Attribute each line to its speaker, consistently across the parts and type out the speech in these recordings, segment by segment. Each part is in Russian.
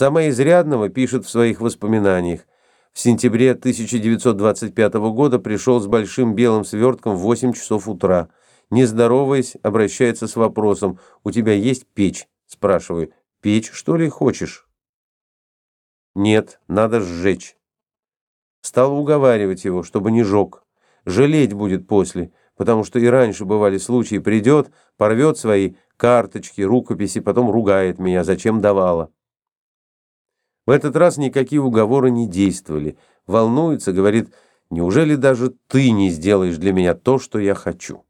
Speaker 1: Самое изрядного пишет в своих воспоминаниях. В сентябре 1925 года пришел с большим белым свертком в 8 часов утра. Не здороваясь, обращается с вопросом «У тебя есть печь?» Спрашиваю «Печь, что ли, хочешь?» «Нет, надо сжечь». Стал уговаривать его, чтобы не жег. Жалеть будет после, потому что и раньше бывали случаи, придет, порвет свои карточки, рукописи, потом ругает меня, зачем давала. В этот раз никакие уговоры не действовали. Волнуется, говорит, неужели даже ты не сделаешь для меня то, что я хочу?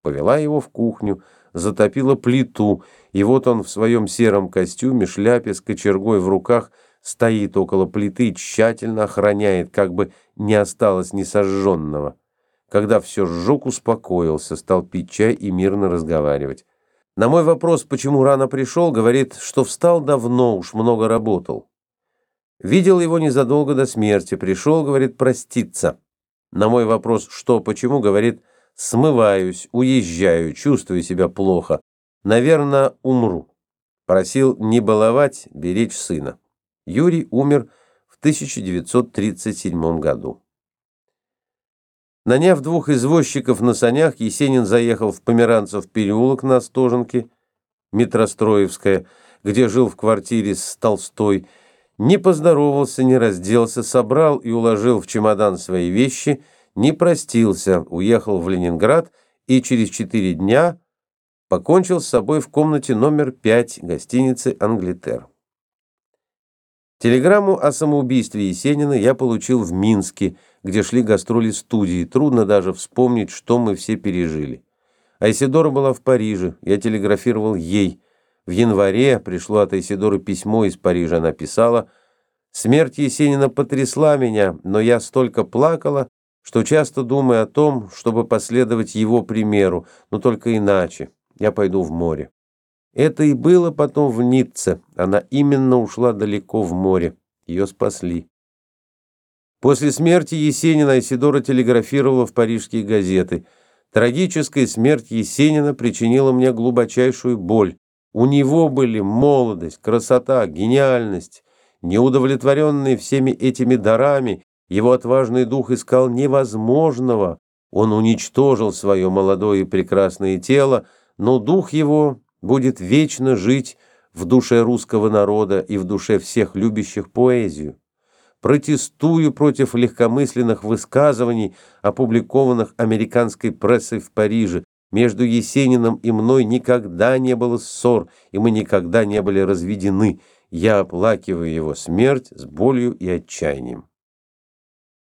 Speaker 1: Повела его в кухню, затопила плиту, и вот он в своем сером костюме, шляпе с кочергой в руках стоит около плиты и тщательно охраняет, как бы не осталось несожженного. Когда все сжег, успокоился, стал пить чай и мирно разговаривать. На мой вопрос, почему рано пришел, говорит, что встал давно, уж много работал. Видел его незадолго до смерти, пришел, говорит, проститься. На мой вопрос, что, почему, говорит, смываюсь, уезжаю, чувствую себя плохо. Наверное, умру. Просил не баловать, беречь сына. Юрий умер в 1937 году. Наняв двух извозчиков на санях, Есенин заехал в Померанцев переулок на Остоженке, Метростроевская, где жил в квартире с Толстой, не поздоровался, не разделся, собрал и уложил в чемодан свои вещи, не простился, уехал в Ленинград и через четыре дня покончил с собой в комнате номер пять гостиницы «Англитер». Телеграмму о самоубийстве Есенина я получил в Минске, где шли гастроли студии. Трудно даже вспомнить, что мы все пережили. Айсидора была в Париже, я телеграфировал ей – в январе пришло от Исидоры письмо из Парижа. Она писала, «Смерть Есенина потрясла меня, но я столько плакала, что часто думаю о том, чтобы последовать его примеру, но только иначе. Я пойду в море». Это и было потом в Ницце. Она именно ушла далеко в море. Ее спасли. После смерти Есенина Исидора телеграфировала в парижские газеты. Трагическая смерть Есенина причинила мне глубочайшую боль. У него были молодость, красота, гениальность. Неудовлетворенный всеми этими дарами, его отважный дух искал невозможного. Он уничтожил свое молодое и прекрасное тело, но дух его будет вечно жить в душе русского народа и в душе всех любящих поэзию. Протестую против легкомысленных высказываний, опубликованных американской прессой в Париже, между Есениным и мной никогда не было ссор, и мы никогда не были разведены. Я оплакиваю его смерть с болью и отчаянием.